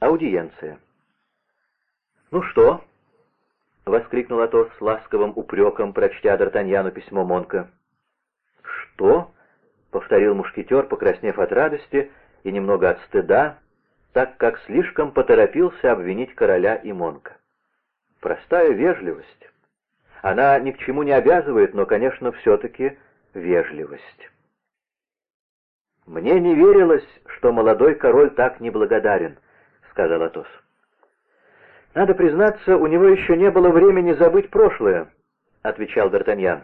Аудиенция. «Ну что?» — воскликнул Атос с ласковым упреком, прочтя Д'Артаньяну письмо Монка. «Что?» — повторил мушкетер, покраснев от радости и немного от стыда, так как слишком поторопился обвинить короля и Монка. «Простая вежливость. Она ни к чему не обязывает, но, конечно, все-таки вежливость». «Мне не верилось, что молодой король так неблагодарен», — сказал Атос. «Надо признаться, у него еще не было времени забыть прошлое», — отвечал Д'Артаньян.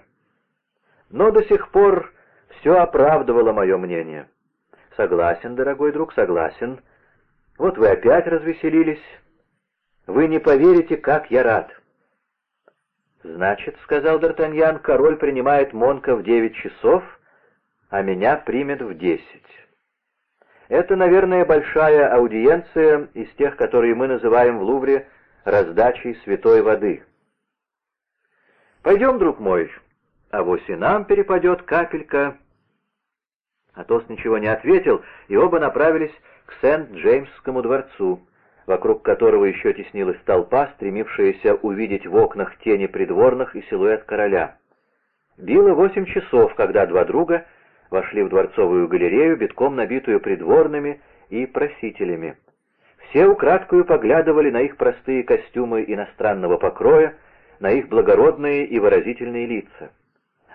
«Но до сих пор все оправдывало мое мнение». «Согласен, дорогой друг, согласен. Вот вы опять развеселились. Вы не поверите, как я рад». «Значит, — сказал Д'Артаньян, — король принимает Монка в девять часов, а меня примет в десять. Это, наверное, большая аудиенция из тех, которые мы называем в Лувре раздачей святой воды. Пойдем, друг мой, а вось и нам перепадет капелька. Атос ничего не ответил, и оба направились к Сент-Джеймсскому дворцу, вокруг которого еще теснилась толпа, стремившаяся увидеть в окнах тени придворных и силуэт короля. Било восемь часов, когда два друга вошли в дворцовую галерею, битком набитую придворными и просителями. Все украдкою поглядывали на их простые костюмы иностранного покроя, на их благородные и выразительные лица.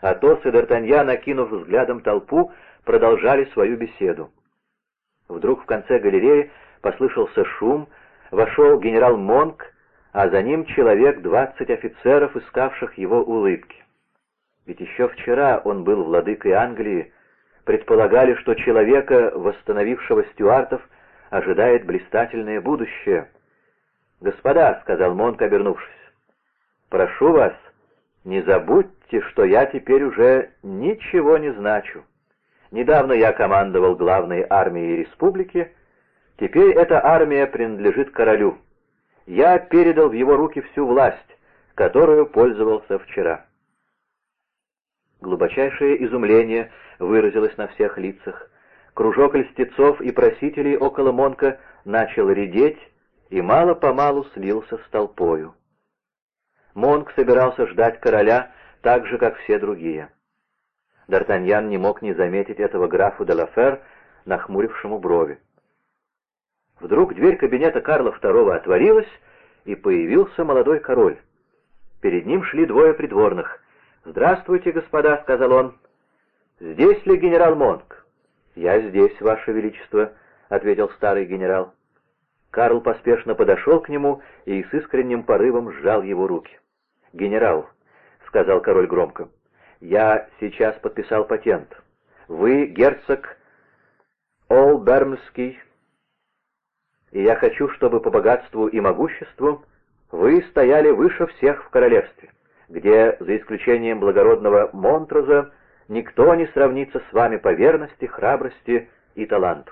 Атос и Д'Артаньян, накинув взглядом толпу, продолжали свою беседу. Вдруг в конце галереи послышался шум, вошел генерал Монк, а за ним человек двадцать офицеров, искавших его улыбки. Ведь еще вчера он был владыкой Англии, предполагали, что человека, восстановившего стюартов, ожидает блистательное будущее. «Господа», — сказал Монк, обернувшись, — «прошу вас, не забудьте, что я теперь уже ничего не значу. Недавно я командовал главной армией республики, теперь эта армия принадлежит королю. Я передал в его руки всю власть, которую пользовался вчера». Глубочайшее изумление выразилось на всех лицах. Кружок льстецов и просителей около Монка начал редеть и мало-помалу слился с толпою. Монк собирался ждать короля так же, как все другие. Д'Артаньян не мог не заметить этого графу де Лафер, нахмурившему брови. Вдруг дверь кабинета Карла II отворилась, и появился молодой король. Перед ним шли двое придворных — «Здравствуйте, господа», — сказал он. «Здесь ли генерал Монк?» «Я здесь, ваше величество», — ответил старый генерал. Карл поспешно подошел к нему и с искренним порывом сжал его руки. «Генерал», — сказал король громко, — «я сейчас подписал патент. Вы герцог Олбермский, и я хочу, чтобы по богатству и могуществу вы стояли выше всех в королевстве где, за исключением благородного Монтроза, никто не сравнится с вами по верности, храбрости и таланту.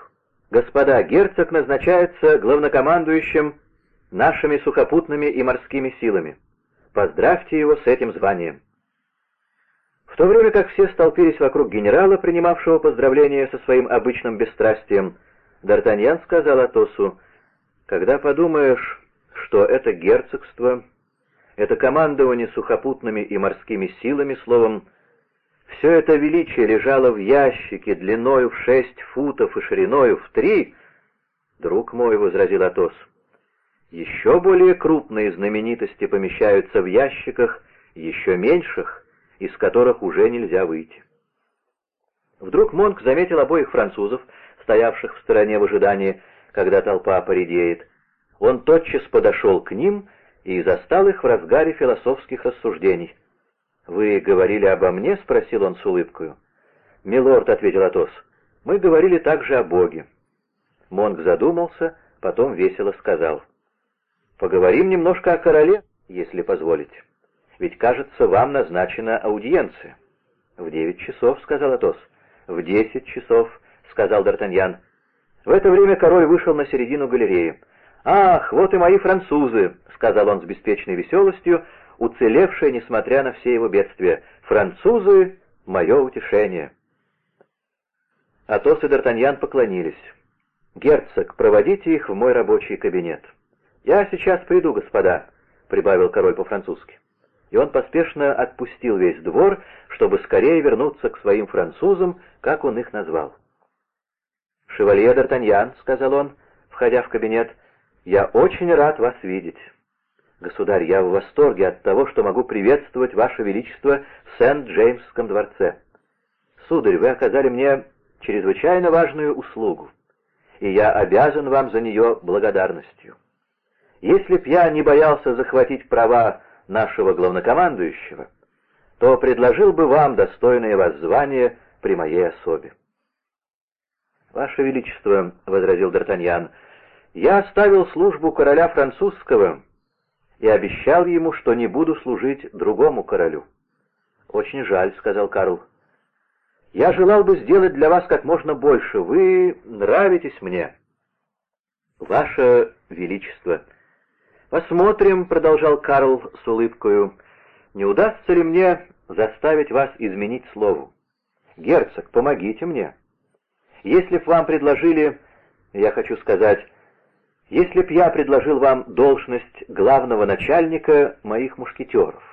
Господа, герцог назначается главнокомандующим нашими сухопутными и морскими силами. Поздравьте его с этим званием. В то время как все столпились вокруг генерала, принимавшего поздравления со своим обычным бесстрастием, Д'Артаньян сказал Атосу, «Когда подумаешь, что это герцогство это командование сухопутными и морскими силами, словом, все это величие лежало в ящике длиною в шесть футов и шириною в три, друг мой, — возразил Атос, — еще более крупные знаменитости помещаются в ящиках, еще меньших, из которых уже нельзя выйти. Вдруг Монк заметил обоих французов, стоявших в стороне в ожидании, когда толпа поредеет. Он тотчас подошел к ним и застал их в разгаре философских рассуждений. «Вы говорили обо мне?» — спросил он с улыбкою. «Милорд», — ответил Атос, — «мы говорили также о Боге». Монг задумался, потом весело сказал. «Поговорим немножко о короле, если позволите. Ведь, кажется, вам назначена аудиенция». «В девять часов», — сказал Атос. «В десять часов», — сказал Д'Артаньян. В это время король вышел на середину галереи. «Ах, вот и мои французы!» — сказал он с беспечной веселостью, уцелевшие, несмотря на все его бедствия. «Французы — мое утешение!» Атос и Д'Артаньян поклонились. «Герцог, проводите их в мой рабочий кабинет». «Я сейчас приду, господа», — прибавил король по-французски. И он поспешно отпустил весь двор, чтобы скорее вернуться к своим французам, как он их назвал. «Шевалье Д'Артаньян», — сказал он, входя в кабинет, — «я очень рад вас видеть». «Государь, я в восторге от того, что могу приветствовать Ваше Величество в Сент-Джеймсском дворце. Сударь, вы оказали мне чрезвычайно важную услугу, и я обязан вам за нее благодарностью. Если б я не боялся захватить права нашего главнокомандующего, то предложил бы вам достойное вас звание при моей особе. «Ваше Величество», — возразил Д'Артаньян, — «я оставил службу короля французского и обещал ему, что не буду служить другому королю». «Очень жаль», — сказал Карл. «Я желал бы сделать для вас как можно больше. Вы нравитесь мне». «Ваше Величество», «Посмотрим», — продолжал Карл с улыбкою, — «не удастся ли мне заставить вас изменить слову? Герцог, помогите мне. Если б вам предложили, я хочу сказать, если б я предложил вам должность главного начальника моих мушкетеров».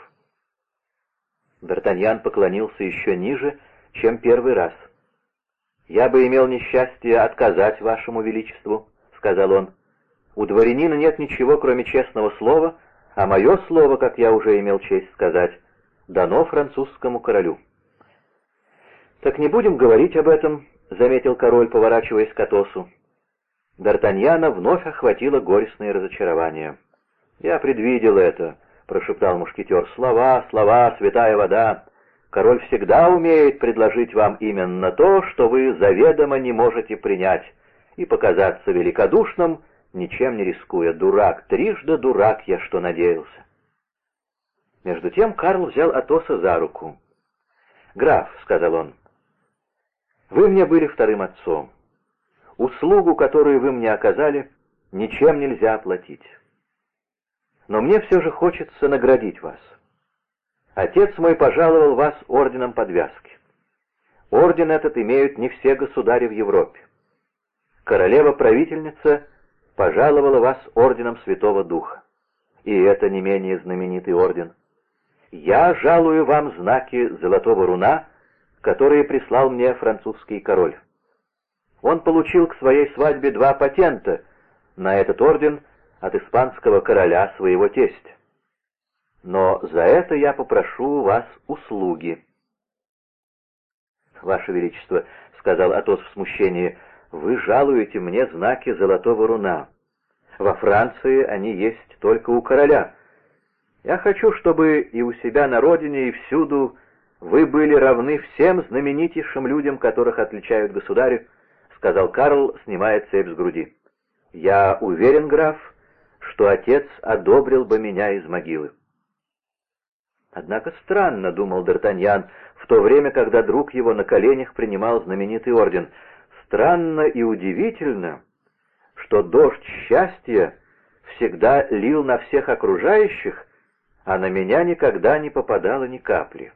Д'Артаньян поклонился еще ниже, чем первый раз. «Я бы имел несчастье отказать вашему величеству», — сказал он. У дворянина нет ничего, кроме честного слова, а мое слово, как я уже имел честь сказать, дано французскому королю. «Так не будем говорить об этом», — заметил король, поворачиваясь к Атосу. Д'Артаньяна вновь охватило горестное разочарование. «Я предвидел это», — прошептал мушкетер. «Слова, слова, святая вода. Король всегда умеет предложить вам именно то, что вы заведомо не можете принять, и показаться великодушным, — ничем не рискуя. Дурак, трижды дурак я, что надеялся. Между тем Карл взял Атоса за руку. «Граф», — сказал он, — «вы мне были вторым отцом. Услугу, которую вы мне оказали, ничем нельзя оплатить. Но мне все же хочется наградить вас. Отец мой пожаловал вас орденом подвязки. Орден этот имеют не все государи в Европе. Королева-правительница пожаловала вас орденом Святого Духа. И это не менее знаменитый орден. Я жалую вам знаки Золотого Руна, которые прислал мне французский король. Он получил к своей свадьбе два патента на этот орден от испанского короля своего тестя. Но за это я попрошу у вас услуги. «Ваше Величество», — сказал Атос в смущении, — вы жалуете мне знаки золотого руна. Во Франции они есть только у короля. Я хочу, чтобы и у себя на родине, и всюду вы были равны всем знаменитейшим людям, которых отличают государи, — сказал Карл, снимая цепь с груди. Я уверен, граф, что отец одобрил бы меня из могилы. Однако странно, — думал Д'Артаньян, в то время, когда друг его на коленях принимал знаменитый орден — Странно и удивительно, что дождь счастья всегда лил на всех окружающих, а на меня никогда не попадало ни капли.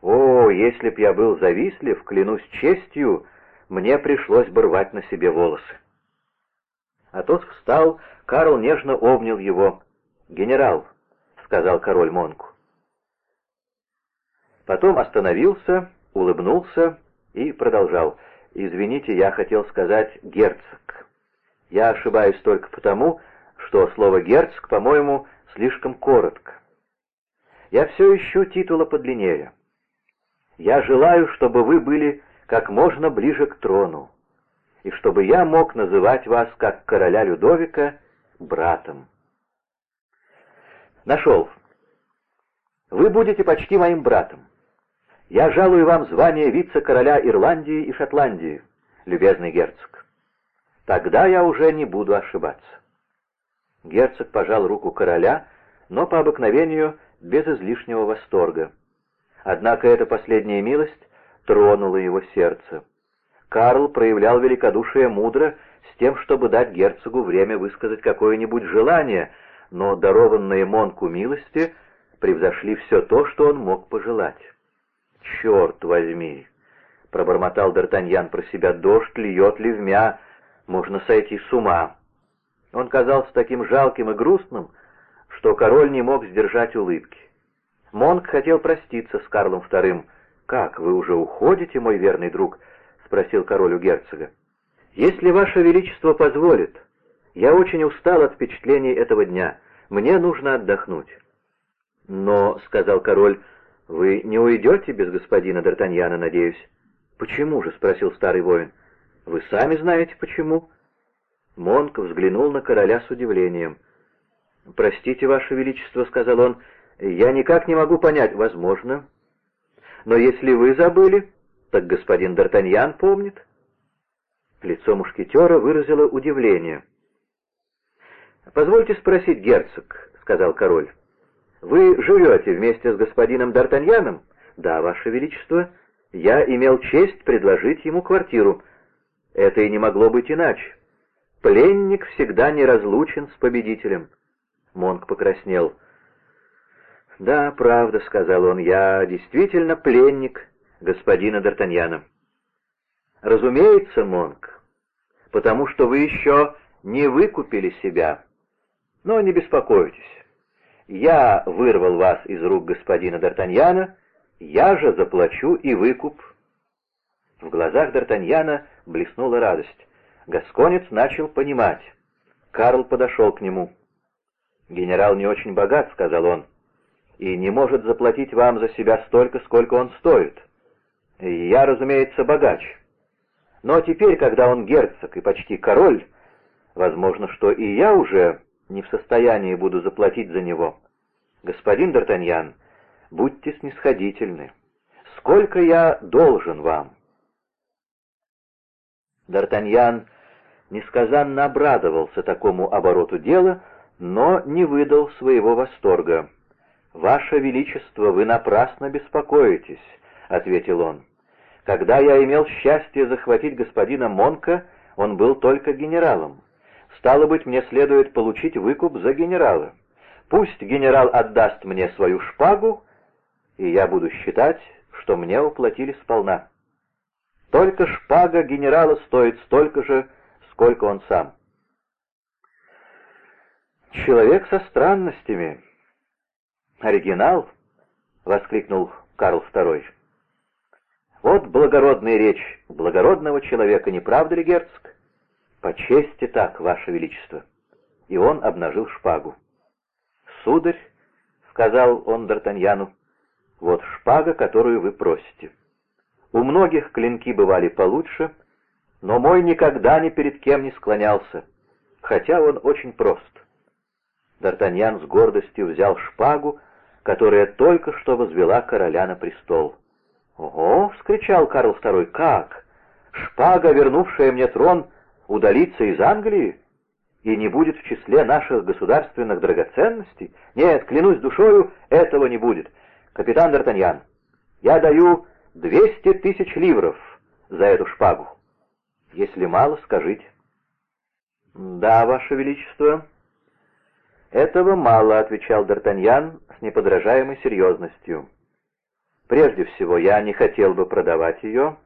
О, если б я был завистлив, клянусь честью, мне пришлось бы рвать на себе волосы. А тот встал, Карл нежно обнял его. «Генерал», — сказал король Монку. Потом остановился, улыбнулся и продолжал. Извините, я хотел сказать «герцог». Я ошибаюсь только потому, что слово «герцог», по-моему, слишком коротко. Я все ищу титула подлиннее. Я желаю, чтобы вы были как можно ближе к трону, и чтобы я мог называть вас, как короля Людовика, братом. Нашел. Вы будете почти моим братом. Я жалую вам звание вице-короля Ирландии и Шотландии, любезный герцог. Тогда я уже не буду ошибаться. Герцог пожал руку короля, но по обыкновению без излишнего восторга. Однако эта последняя милость тронула его сердце. Карл проявлял великодушие мудро с тем, чтобы дать герцогу время высказать какое-нибудь желание, но дарованные Монку милости превзошли все то, что он мог пожелать. «Черт возьми!» — пробормотал Д'Артаньян про себя. «Дождь льет ливмя, можно сойти с ума». Он казался таким жалким и грустным, что король не мог сдержать улыбки. Монк хотел проститься с Карлом II. «Как, вы уже уходите, мой верный друг?» — спросил король у герцога. «Если ваше величество позволит, я очень устал от впечатлений этого дня. Мне нужно отдохнуть». «Но», — сказал король, — «вы не уйдете без господина Д'Артаньяна, надеюсь?» «Почему же?» — спросил старый воин. «Вы сами знаете, почему?» Монк взглянул на короля с удивлением. «Простите, ваше величество», — сказал он, — «я никак не могу понять, возможно. Но если вы забыли, так господин Д'Артаньян помнит». Лицо мушкетера выразило удивление. «Позвольте спросить, герцог», — сказал король, — «вы живете вместе с господином Д'Артаньяном?» «Да, ваше величество, я имел честь предложить ему квартиру. Это и не могло быть иначе. Пленник всегда неразлучен с победителем». Монк покраснел. «Да, правда», — сказал он, — «я действительно пленник господина Д'Артаньяна». «Разумеется, Монк, потому что вы еще не выкупили себя. Но не беспокойтесь. Я вырвал вас из рук господина Д'Артаньяна, я же заплачу и выкуп». В глазах Д'Артаньяна блеснула радость. Гасконец начал понимать. Карл подошел к нему. «Генерал не очень богат», — сказал он, — «и не может заплатить вам за себя столько, сколько он стоит. И я, разумеется, богач. Но теперь, когда он герцог и почти король, возможно, что и я уже не в состоянии буду заплатить за него. Господин Д'Артаньян, будьте снисходительны. Сколько я должен вам?» Д'Артаньян несказанно обрадовался такому обороту дела, — но не выдал своего восторга. «Ваше Величество, вы напрасно беспокоитесь», — ответил он. «Когда я имел счастье захватить господина Монка, он был только генералом. Стало быть, мне следует получить выкуп за генерала. Пусть генерал отдаст мне свою шпагу, и я буду считать, что мне уплатили сполна. Только шпага генерала стоит столько же, сколько он сам. «Человек со странностями». «Оригинал?» — воскликнул Карл II. «Вот благородная речь благородного человека, не правда ли, герцог?» «По чести так, ваше величество». И он обнажил шпагу. «Сударь», — сказал он Д'Артаньяну, — «вот шпага, которую вы просите. У многих клинки бывали получше, но мой никогда ни перед кем не склонялся, хотя он очень прост. Д'Артаньян с гордостью взял шпагу, которая только что возвела короля на престол. «Ого!» — вскричал Карл II. «Как? Шпага, вернувшая мне трон, удалится из Англии и не будет в числе наших государственных драгоценностей? Нет, клянусь душою, этого не будет. Капитан Д'Артаньян, я даю двести тысяч ливров за эту шпагу. Если мало, скажите». «Да, Ваше Величество», «Этого мало», — отвечал Д'Артаньян с неподражаемой серьезностью. «Прежде всего, я не хотел бы продавать ее,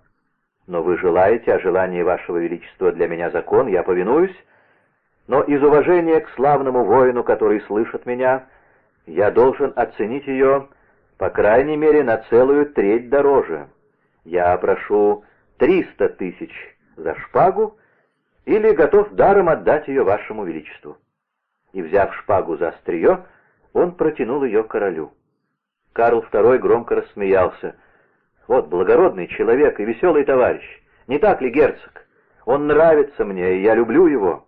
но вы желаете, а желание вашего величества для меня закон, я повинуюсь, но из уважения к славному воину, который слышит меня, я должен оценить ее, по крайней мере, на целую треть дороже. Я прошу триста тысяч за шпагу или готов даром отдать ее вашему величеству» и, взяв шпагу за острие, он протянул ее королю. Карл II громко рассмеялся. «Вот благородный человек и веселый товарищ. Не так ли, герцог? Он нравится мне, и я люблю его».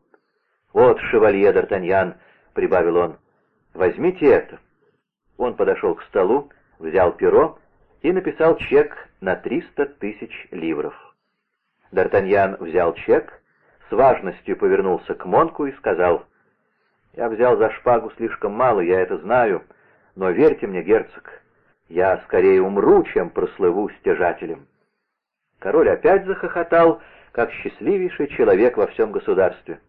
«Вот, шевалье Д'Артаньян», — прибавил он, — «возьмите это». Он подошел к столу, взял перо и написал чек на триста тысяч ливров. Д'Артаньян взял чек, с важностью повернулся к Монку и сказал — я взял за шпагу слишком мало, я это знаю, но верьте мне, герцог, я скорее умру, чем прослыву стяжателем. Король опять захохотал, как счастливейший человек во всем государстве.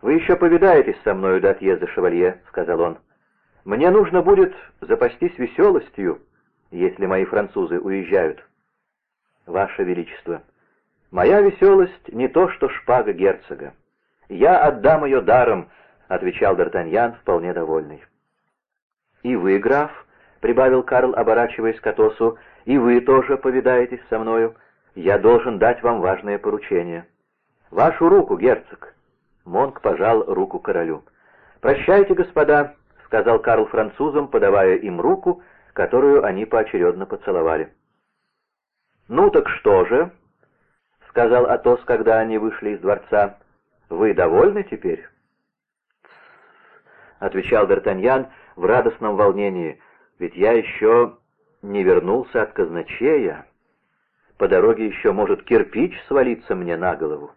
«Вы еще повидаетесь со мною до отъезда, шевалье», — сказал он. «Мне нужно будет запастись веселостью, если мои французы уезжают». «Ваше Величество, «Моя веселость не то, что шпага герцога. Я отдам ее даром», — отвечал Д'Артаньян, вполне довольный. «И вы, граф», — прибавил Карл, оборачиваясь к Атосу, — «и вы тоже повидаетесь со мною. Я должен дать вам важное поручение». «Вашу руку, герцог!» Монк пожал руку королю. «Прощайте, господа», — сказал Карл французам, подавая им руку, которую они поочередно поцеловали. «Ну так что же?» — сказал Атос, когда они вышли из дворца. «Вы довольны теперь?» — отвечал Д'Артаньян в радостном волнении. «Ведь я еще не вернулся от казначея. По дороге еще может кирпич свалиться мне на голову».